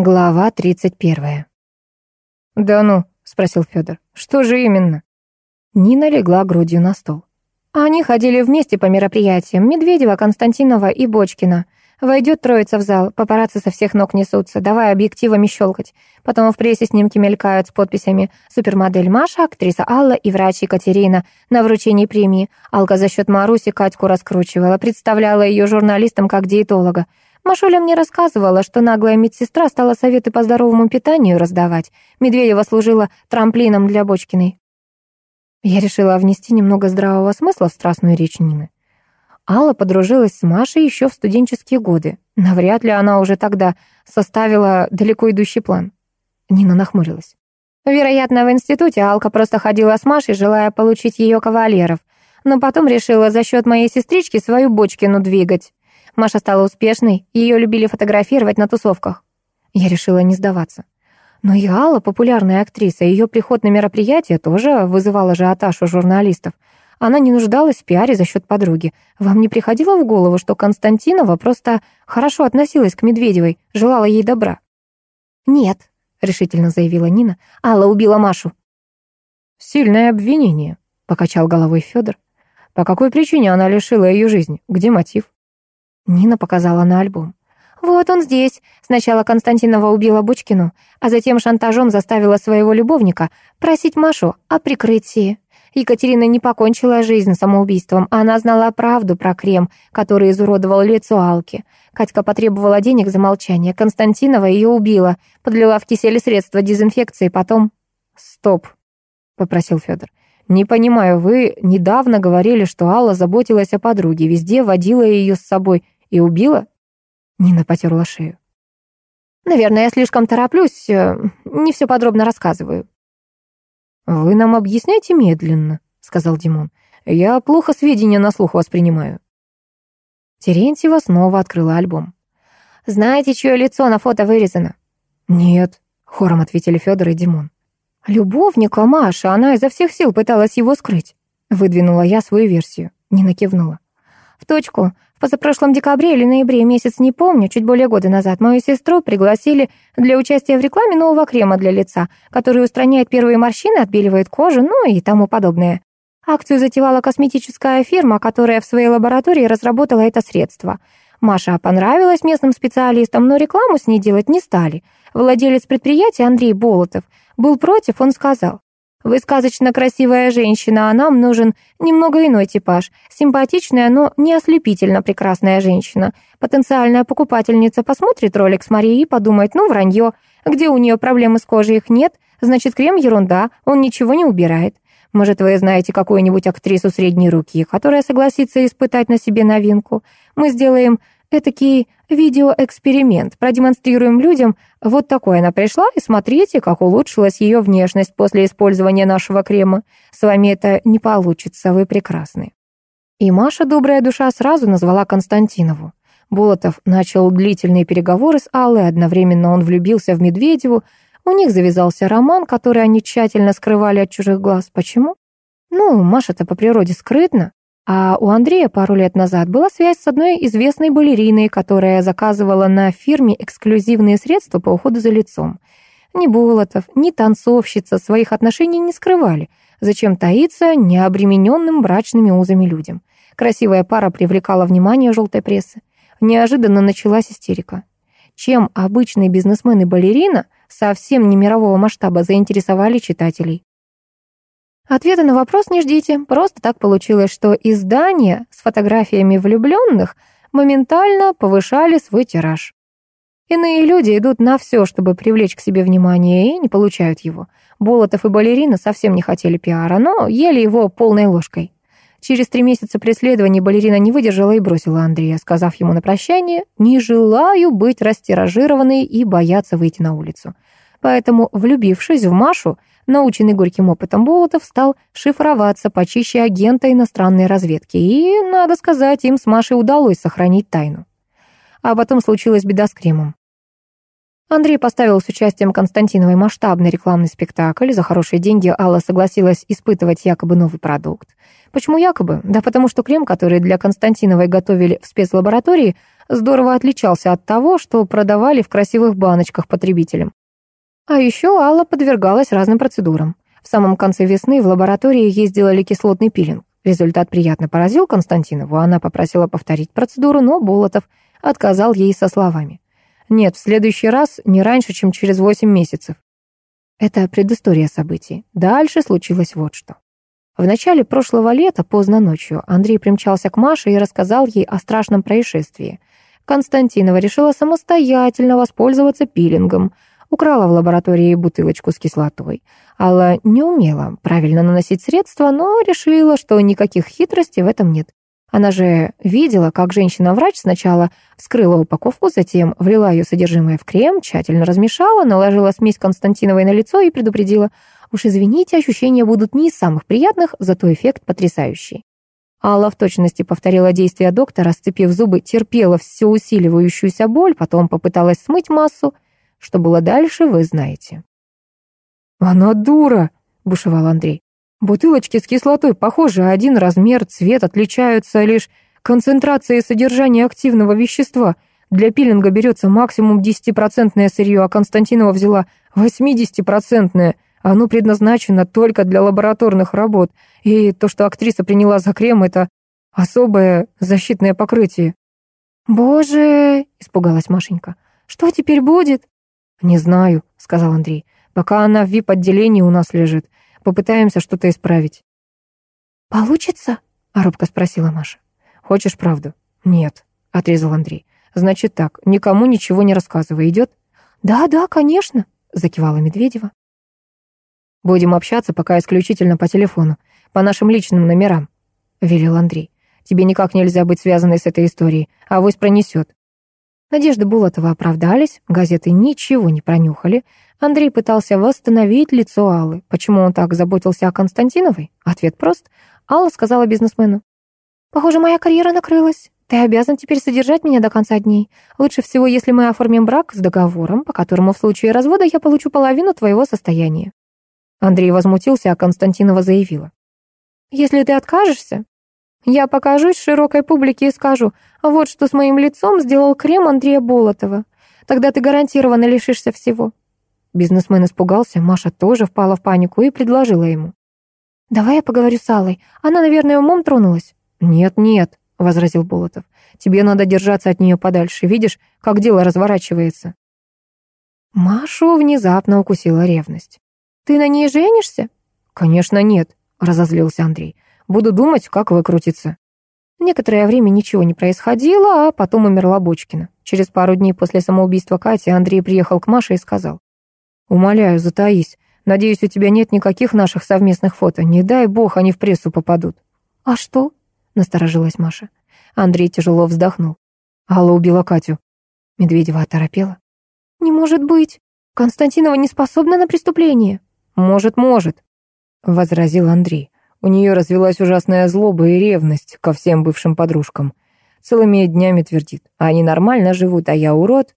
Глава 31. «Да ну», — спросил Федор, — «что же именно?» Нина легла грудью на стол. Они ходили вместе по мероприятиям Медведева, Константинова и Бочкина. Войдет троица в зал, папарацци со всех ног несутся, давай объективами щелкать. Потом в прессе снимки мелькают с подписями «Супермодель Маша», «Актриса Алла» и «Врач Екатерина» на вручении премии. Алка за счет Маруси Катьку раскручивала, представляла ее журналистам как диетолога. Машуля мне рассказывала, что наглая медсестра стала советы по здоровому питанию раздавать. Медведева служила трамплином для Бочкиной. Я решила внести немного здравого смысла в страстную речь Нины. Алла подружилась с Машей еще в студенческие годы. Навряд ли она уже тогда составила далеко идущий план. Нина нахмурилась. Вероятно, в институте Алка просто ходила с Машей, желая получить ее кавалеров, но потом решила за счет моей сестрички свою Бочкину двигать. Маша стала успешной, ее любили фотографировать на тусовках. Я решила не сдаваться. Но и Алла популярная актриса, ее приход на мероприятие тоже вызывал ажиотаж у журналистов. Она не нуждалась в пиаре за счет подруги. Вам не приходило в голову, что Константинова просто хорошо относилась к Медведевой, желала ей добра? «Нет», — решительно заявила Нина, — «Алла убила Машу». «Сильное обвинение», — покачал головой Федор. «По какой причине она лишила ее жизни? Где мотив?» Нина показала на альбом. «Вот он здесь. Сначала Константинова убила Бучкину, а затем шантажом заставила своего любовника просить Машу о прикрытии. Екатерина не покончила жизнь самоубийством, она знала правду про крем, который изуродовал лицо Алки. Катька потребовала денег за молчание, Константинова ее убила, подлила в кисель средства дезинфекции, потом... «Стоп», — попросил Федор. «Не понимаю, вы недавно говорили, что Алла заботилась о подруге, везде водила ее с собой. И убила?» Нина потерла шею. «Наверное, я слишком тороплюсь, э, не все подробно рассказываю». «Вы нам объясняйте медленно», — сказал Димон. «Я плохо сведения на слух воспринимаю». Терентьева снова открыла альбом. «Знаете, чье лицо на фото вырезано?» «Нет», — хором ответили Федор и Димон. «Любовника Маша, она изо всех сил пыталась его скрыть», — выдвинула я свою версию. Нина кивнула. «В точку. В позапрошлом декабре или ноябре, месяц не помню, чуть более года назад, мою сестру пригласили для участия в рекламе нового крема для лица, который устраняет первые морщины, отбеливает кожу, ну и тому подобное. Акцию затевала косметическая фирма, которая в своей лаборатории разработала это средство. Маша понравилась местным специалистам, но рекламу с ней делать не стали. Владелец предприятия Андрей Болотов был против, он сказал, вы сказочно красивая женщина, а нам нужен немного иной типаж. Симпатичная, но не ослепительно прекрасная женщина. Потенциальная покупательница посмотрит ролик с Марией и подумает, ну, вранье. Где у нее проблемы с кожей, их нет. Значит, крем ерунда, он ничего не убирает. Может, вы знаете какую-нибудь актрису средней руки, которая согласится испытать на себе новинку. Мы сделаем этакий видеоэксперимент. Продемонстрируем людям, вот такой она пришла, и смотрите, как улучшилась ее внешность после использования нашего крема. С вами это не получится, вы прекрасны. И Маша, добрая душа, сразу назвала Константинову. Болотов начал длительные переговоры с Аллой, одновременно он влюбился в Медведеву. У них завязался роман, который они тщательно скрывали от чужих глаз. Почему? Ну, Маша-то по природе скрытна. А у Андрея пару лет назад была связь с одной известной балериной, которая заказывала на фирме эксклюзивные средства по уходу за лицом. Ни Болотов, ни танцовщица своих отношений не скрывали. Зачем таиться необремененным брачными узами людям? Красивая пара привлекала внимание желтой прессы. Неожиданно началась истерика. Чем обычный бизнесмен и балерина совсем не мирового масштаба заинтересовали читателей? Ответа на вопрос не ждите. Просто так получилось, что издания с фотографиями влюбленных моментально повышали свой тираж. Иные люди идут на все, чтобы привлечь к себе внимание, и не получают его. Болотов и балерина совсем не хотели пиара, но ели его полной ложкой. Через три месяца преследований балерина не выдержала и бросила Андрея, сказав ему на прощание «Не желаю быть растиражированной и бояться выйти на улицу». Поэтому, влюбившись в Машу, наученный горьким опытом Болотов, стал шифроваться почище агента иностранной разведки. И, надо сказать, им с Машей удалось сохранить тайну. А потом случилась беда с кремом. Андрей поставил с участием Константиновой масштабный рекламный спектакль. За хорошие деньги Алла согласилась испытывать якобы новый продукт. Почему якобы? Да потому что крем, который для Константиновой готовили в спецлаборатории, здорово отличался от того, что продавали в красивых баночках потребителям. А еще Алла подвергалась разным процедурам. В самом конце весны в лаборатории ей сделали кислотный пилинг. Результат приятно поразил Константинову. Она попросила повторить процедуру, но Болотов отказал ей со словами. «Нет, в следующий раз не раньше, чем через 8 месяцев». Это предыстория событий. Дальше случилось вот что. В начале прошлого лета, поздно ночью, Андрей примчался к Маше и рассказал ей о страшном происшествии. Константинова решила самостоятельно воспользоваться пилингом. Украла в лаборатории бутылочку с кислотой. Алла не умела правильно наносить средства, но решила, что никаких хитростей в этом нет. Она же видела, как женщина-врач сначала вскрыла упаковку, затем влила ее содержимое в крем, тщательно размешала, наложила смесь Константиновой на лицо и предупредила, «Уж извините, ощущения будут не из самых приятных, зато эффект потрясающий». Алла в точности повторила действия доктора, сцепив зубы, терпела все усиливающуюся боль, потом попыталась смыть массу. Что было дальше, вы знаете. «Она дура!» — бушевал Андрей. «Бутылочки с кислотой похожи, один размер, цвет отличаются лишь концентрацией содержания активного вещества. Для пилинга берется максимум 10% сырье, а Константинова взяла 80%. Оно предназначено только для лабораторных работ. И то, что актриса приняла за крем, это особое защитное покрытие». «Боже!» — испугалась Машенька. «Что теперь будет?» «Не знаю», — сказал Андрей. Пока она в вип-отделении у нас лежит. Попытаемся что-то исправить». «Получится?» — робко спросила Маша. «Хочешь правду?» «Нет», — отрезал Андрей. «Значит так, никому ничего не рассказывай, идет?» «Да, да, конечно», — закивала Медведева. «Будем общаться пока исключительно по телефону, по нашим личным номерам», — велел Андрей. «Тебе никак нельзя быть связанной с этой историей, а вось пронесет». Надежды Булатова оправдались, газеты ничего не пронюхали. Андрей пытался восстановить лицо Аллы. Почему он так заботился о Константиновой? Ответ прост. Алла сказала бизнесмену. «Похоже, моя карьера накрылась. Ты обязан теперь содержать меня до конца дней. Лучше всего, если мы оформим брак с договором, по которому в случае развода я получу половину твоего состояния». Андрей возмутился, а Константинова заявила. «Если ты откажешься, я покажусь широкой публике и скажу, вот что с моим лицом сделал крем Андрея Болотова. Тогда ты гарантированно лишишься всего». Бизнесмен испугался, Маша тоже впала в панику и предложила ему. «Давай я поговорю с Аллой. Она, наверное, умом тронулась». «Нет-нет», — возразил Болотов. «Тебе надо держаться от нее подальше. Видишь, как дело разворачивается». Машу внезапно укусила ревность. «Ты на ней женишься?» «Конечно нет», — разозлился Андрей. Буду думать, как выкрутиться». Некоторое время ничего не происходило, а потом умерла Бочкина. Через пару дней после самоубийства Кати Андрей приехал к Маше и сказал. «Умоляю, затаись. Надеюсь, у тебя нет никаких наших совместных фото. Не дай бог, они в прессу попадут». «А что?» — насторожилась Маша. Андрей тяжело вздохнул. Алла убила Катю. Медведева оторопела. «Не может быть. Константинова не способна на преступление». «Может, может», — возразил Андрей. У нее развелась ужасная злоба и ревность ко всем бывшим подружкам. Целыми днями твердит. Они нормально живут, а я урод.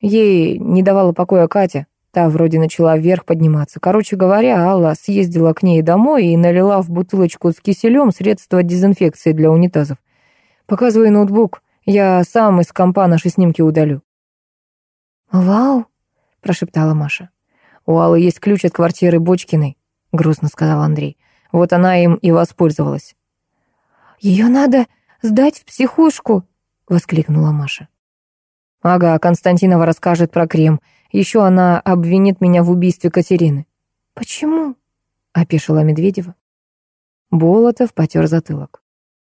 Ей не давала покоя Катя. Та вроде начала вверх подниматься. Короче говоря, Алла съездила к ней домой и налила в бутылочку с киселем средства дезинфекции для унитазов. Показывай ноутбук. Я сам из компа наши снимки удалю. «Вау!» — прошептала Маша. «У Аллы есть ключ от квартиры Бочкиной», — грустно сказал Андрей. Вот она им и воспользовалась. «Ее надо сдать в психушку!» — воскликнула Маша. «Ага, Константинова расскажет про крем. Еще она обвинит меня в убийстве Катерины». «Почему?» — опешила Медведева. Болотов потер затылок.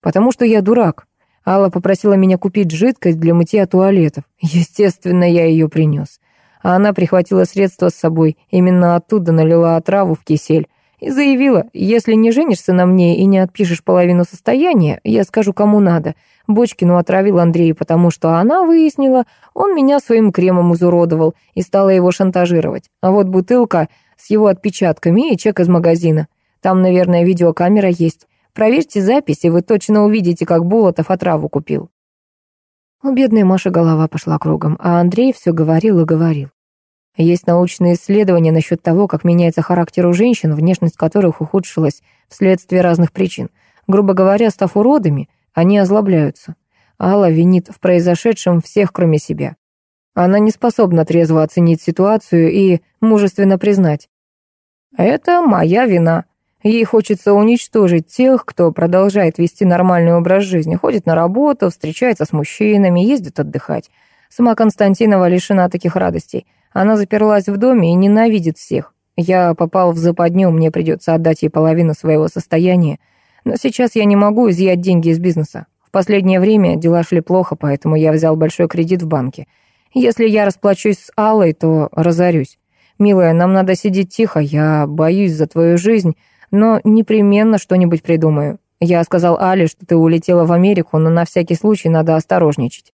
«Потому что я дурак. Алла попросила меня купить жидкость для мытья туалетов. Естественно, я ее принес. А она прихватила средства с собой, именно оттуда налила отраву в кисель и заявила, если не женишься на мне и не отпишешь половину состояния, я скажу, кому надо. Бочкину отравил Андрея, потому что она выяснила, он меня своим кремом изуродовал и стала его шантажировать. А вот бутылка с его отпечатками и чек из магазина. Там, наверное, видеокамера есть. Проверьте запись, и вы точно увидите, как Болотов отраву купил. У бедной Маши голова пошла кругом, а Андрей все говорил и говорил. Есть научные исследования насчет того, как меняется характер у женщин, внешность которых ухудшилась вследствие разных причин. Грубо говоря, став уродами, они озлобляются. Алла винит в произошедшем всех, кроме себя. Она не способна трезво оценить ситуацию и мужественно признать. «Это моя вина. Ей хочется уничтожить тех, кто продолжает вести нормальный образ жизни, ходит на работу, встречается с мужчинами, ездит отдыхать. Сама Константинова лишена таких радостей. Она заперлась в доме и ненавидит всех. Я попал в западню, мне придется отдать ей половину своего состояния. Но сейчас я не могу изъять деньги из бизнеса. В последнее время дела шли плохо, поэтому я взял большой кредит в банке. Если я расплачусь с Аллой, то разорюсь. Милая, нам надо сидеть тихо, я боюсь за твою жизнь, но непременно что-нибудь придумаю. Я сказал Але, что ты улетела в Америку, но на всякий случай надо осторожничать.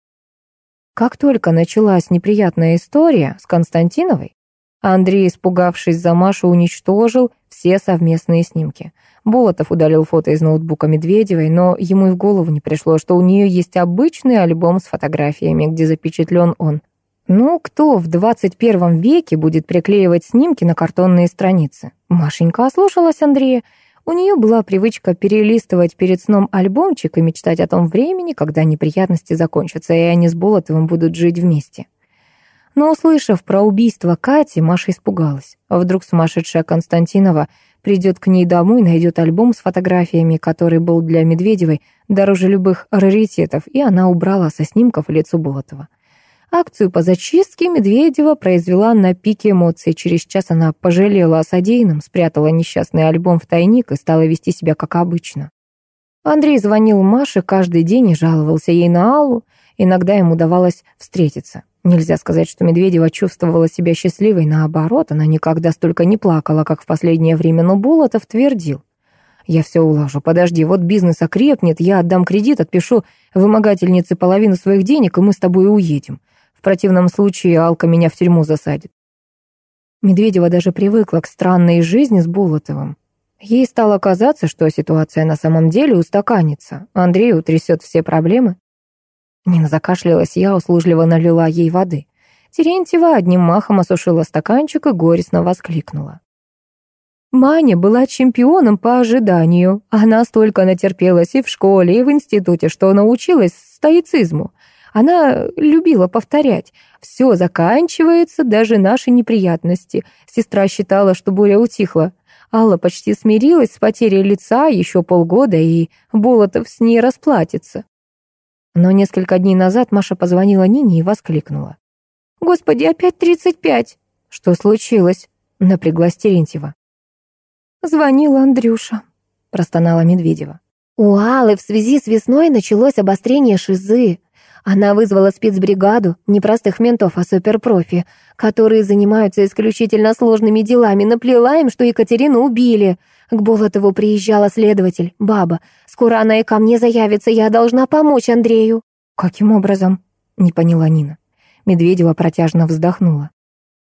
Как только началась неприятная история с Константиновой, Андрей, испугавшись за Машу, уничтожил все совместные снимки. Болотов удалил фото из ноутбука Медведевой, но ему и в голову не пришло, что у нее есть обычный альбом с фотографиями, где запечатлен он. Ну, кто в 21 веке будет приклеивать снимки на картонные страницы? Машенька ослушалась Андрея. У нее была привычка перелистывать перед сном альбомчик и мечтать о том времени, когда неприятности закончатся, и они с Болотовым будут жить вместе. Но, услышав про убийство Кати, Маша испугалась. Вдруг сумасшедшая Константинова придет к ней домой, найдет альбом с фотографиями, который был для Медведевой дороже любых раритетов, и она убрала со снимков лицо Болотова. Акцию по зачистке Медведева произвела на пике эмоций. Через час она пожалела о содеянном, спрятала несчастный альбом в тайник и стала вести себя как обычно. Андрей звонил Маше каждый день и жаловался ей на Аллу. Иногда ему удавалось встретиться. Нельзя сказать, что Медведева чувствовала себя счастливой, наоборот, она никогда столько не плакала, как в последнее время, но Болотов твердил. «Я все улажу, подожди, вот бизнес окрепнет, я отдам кредит, отпишу вымогательнице половину своих денег, и мы с тобой уедем. В противном случае Алка меня в тюрьму засадит. Медведева даже привыкла к странной жизни с Болотовым. Ей стало казаться, что ситуация на самом деле устаканится. Андрей утрясет все проблемы. Нина закашлялась, я услужливо налила ей воды. Терентьева одним махом осушила стаканчик и горестно воскликнула. Маня была чемпионом по ожиданию. Она столько натерпелась и в школе, и в институте, что научилась стоицизму. Она любила повторять. Все заканчивается, даже наши неприятности. Сестра считала, что буря утихла. Алла почти смирилась с потерей лица еще полгода, и Болотов с ней расплатится. Но несколько дней назад Маша позвонила Нине и воскликнула. «Господи, опять тридцать пять!» «Что случилось?» — напряглась Терентьева. «Звонила Андрюша», — простонала Медведева. «У Аллы в связи с весной началось обострение шизы. Она вызвала спецбригаду, не простых ментов, а суперпрофи, которые занимаются исключительно сложными делами, наплела им, что Екатерину убили. К Болотову приезжала следователь, баба. Скоро она и ко мне заявится, я должна помочь Андрею». «Каким образом?» — не поняла Нина. Медведева протяжно вздохнула.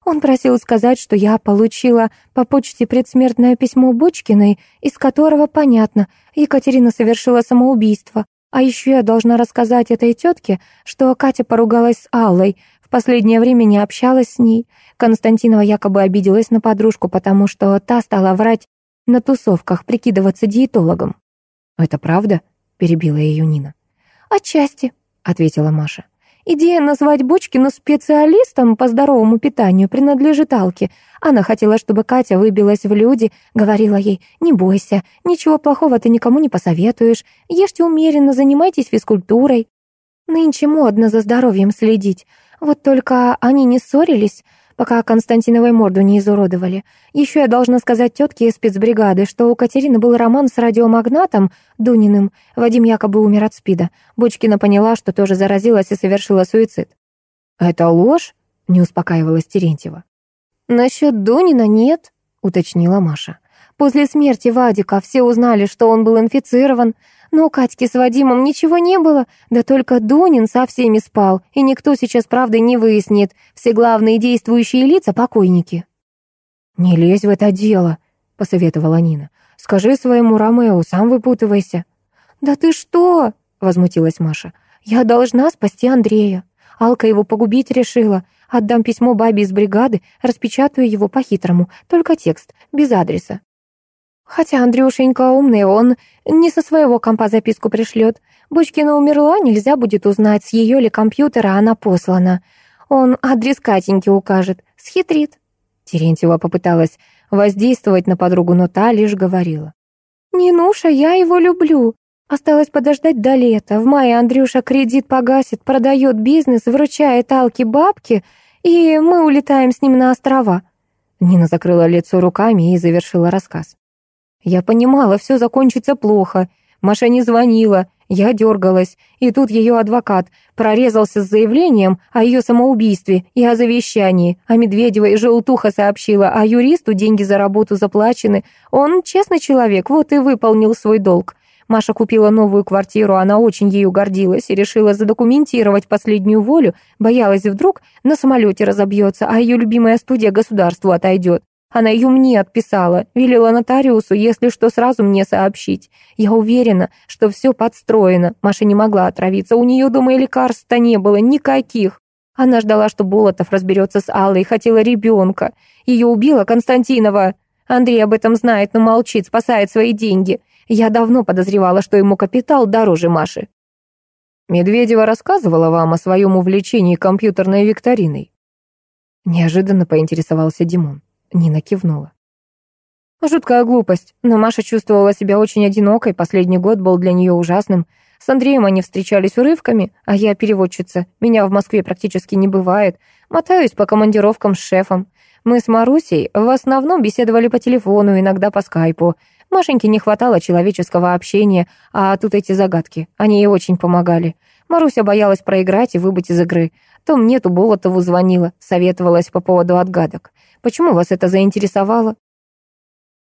Он просил сказать, что я получила по почте предсмертное письмо Бочкиной, из которого понятно, Екатерина совершила самоубийство. А еще я должна рассказать этой тетке, что Катя поругалась с Аллой, в последнее время не общалась с ней. Константинова якобы обиделась на подружку, потому что та стала врать на тусовках, прикидываться диетологом. «Это правда?» — перебила ее Нина. «Отчасти», — ответила Маша. Идея назвать Бочкину специалистом по здоровому питанию принадлежит Алке. Она хотела, чтобы Катя выбилась в люди, говорила ей, «Не бойся, ничего плохого ты никому не посоветуешь, ешьте умеренно, занимайтесь физкультурой». Нынче модно за здоровьем следить. Вот только они не ссорились, пока Константиновой морду не изуродовали. Еще я должна сказать тетке из спецбригады, что у Катерины был роман с радиомагнатом Дуниным. Вадим якобы умер от СПИДа. Бочкина поняла, что тоже заразилась и совершила суицид. «Это ложь?» — не успокаивалась Терентьева. «Насчет Дунина нет», — уточнила Маша. «После смерти Вадика все узнали, что он был инфицирован. Но у Катьки с Вадимом ничего не было, да только Дунин со всеми спал, и никто сейчас правды не выяснит. Все главные действующие лица — покойники». «Не лезь в это дело», — посоветовала Нина. «Скажи своему Ромео, сам выпутывайся». «Да ты что?» — возмутилась Маша. «Я должна спасти Андрея. Алка его погубить решила. Отдам письмо бабе из бригады, распечатаю его по-хитрому, только текст, без адреса. Хотя Андрюшенька умный, он не со своего компа записку пришлет. Бочкина умерла, нельзя будет узнать, с ее ли компьютера она послана. Он адрес Катеньки укажет, схитрит. Терентьева попыталась воздействовать на подругу, но та лишь говорила. «Нинуша, я его люблю. Осталось подождать до лета. В мае Андрюша кредит погасит, продает бизнес, вручает Алке бабки, и мы улетаем с ним на острова». Нина закрыла лицо руками и завершила рассказ. Я понимала, все закончится плохо. Маша не звонила, я дергалась, и тут ее адвокат прорезался с заявлением о ее самоубийстве и о завещании, а Медведева и Желтуха сообщила, а юристу деньги за работу заплачены. Он честный человек, вот и выполнил свой долг. Маша купила новую квартиру, она очень ею гордилась и решила задокументировать последнюю волю, боялась вдруг на самолете разобьется, а ее любимая студия государству отойдет. Она ее мне отписала, велела нотариусу, если что, сразу мне сообщить. Я уверена, что все подстроено. Маша не могла отравиться, у нее дома и лекарств-то не было, никаких. Она ждала, что Болотов разберется с Аллой, хотела ребенка. Ее убила Константинова. Андрей об этом знает, но молчит, спасает свои деньги. Я давно подозревала, что ему капитал дороже Маши. Медведева рассказывала вам о своем увлечении компьютерной викториной? Неожиданно поинтересовался Димон. Нина кивнула. Жуткая глупость, но Маша чувствовала себя очень одинокой, последний год был для нее ужасным. С Андреем они встречались урывками, а я переводчица. Меня в Москве практически не бывает. Мотаюсь по командировкам с шефом. Мы с Марусей в основном беседовали по телефону, иногда по скайпу. Машеньке не хватало человеческого общения, а тут эти загадки. Они ей очень помогали. Маруся боялась проиграть и выбыть из игры. То мне, то Болотову звонила, советовалась по поводу отгадок. Почему вас это заинтересовало?»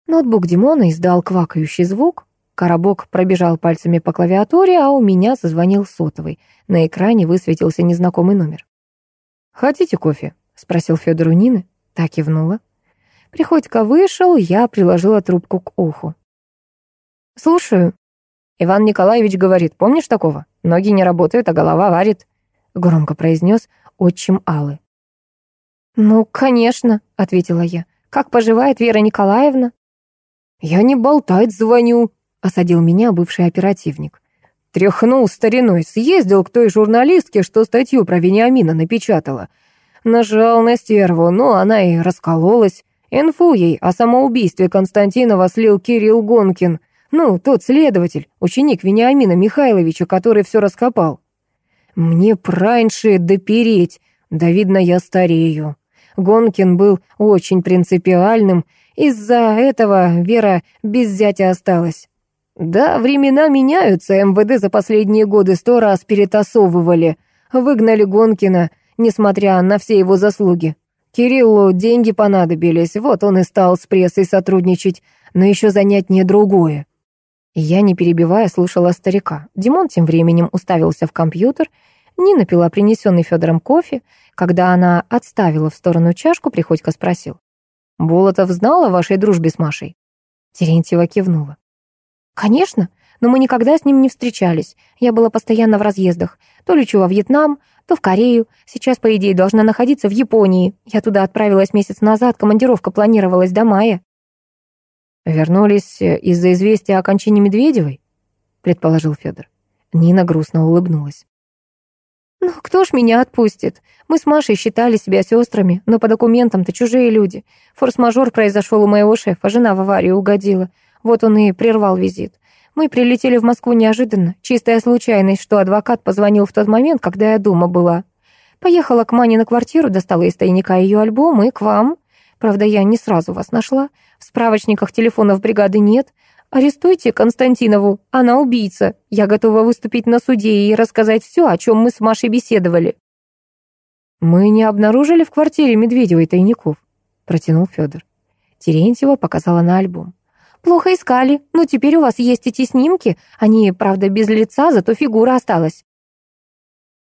Ноутбук Димона издал квакающий звук. Коробок пробежал пальцами по клавиатуре, а у меня зазвонил сотовый. На экране высветился незнакомый номер. «Хотите кофе?» — спросил Федор у Нины. Так кивнула. Приходько вышел, я приложила трубку к уху. «Слушаю». «Иван Николаевич говорит, помнишь такого? Ноги не работают, а голова варит», — громко произнес отчим Аллы. «Ну, конечно», — ответила я. «Как поживает Вера Николаевна?» «Я не болтать звоню», — осадил меня бывший оперативник. Тряхнул стариной, съездил к той журналистке, что статью про Вениамина напечатала. Нажал на стерву, но она и раскололась. Инфу ей о самоубийстве Константинова слил Кирилл Гонкин. Ну, тот следователь, ученик Вениамина Михайловича, который все раскопал. Мне праньше допереть, да видно, я старею. Гонкин был очень принципиальным, из-за этого Вера без зятя осталась. Да, времена меняются, МВД за последние годы сто раз перетасовывали. Выгнали Гонкина, несмотря на все его заслуги. Кириллу деньги понадобились, вот он и стал с прессой сотрудничать, но еще занять не другое. Я, не перебивая, слушала старика. Димон тем временем уставился в компьютер Нина пила принесенный Федором кофе. Когда она отставила в сторону чашку, Приходько спросил. «Болотов знал о вашей дружбе с Машей?» Терентьева кивнула. «Конечно, но мы никогда с ним не встречались. Я была постоянно в разъездах. То лечу во Вьетнам, то в Корею. Сейчас, по идее, должна находиться в Японии. Я туда отправилась месяц назад, командировка планировалась до мая». «Вернулись из-за известия о кончине Медведевой?» предположил Федор. Нина грустно улыбнулась. «Ну, кто ж меня отпустит? Мы с Машей считали себя сестрами, но по документам-то чужие люди. Форс-мажор произошел у моего шефа, жена в аварию угодила. Вот он и прервал визит. Мы прилетели в Москву неожиданно. Чистая случайность, что адвокат позвонил в тот момент, когда я дома была. Поехала к Мане на квартиру, достала из тайника ее альбом и к вам. Правда, я не сразу вас нашла. В справочниках телефонов бригады нет. «Арестуйте Константинову, она убийца. Я готова выступить на суде и рассказать все, о чем мы с Машей беседовали». «Мы не обнаружили в квартире Медведевой тайников», — протянул Федор. Терентьева показала на альбом. «Плохо искали, но теперь у вас есть эти снимки. Они, правда, без лица, зато фигура осталась.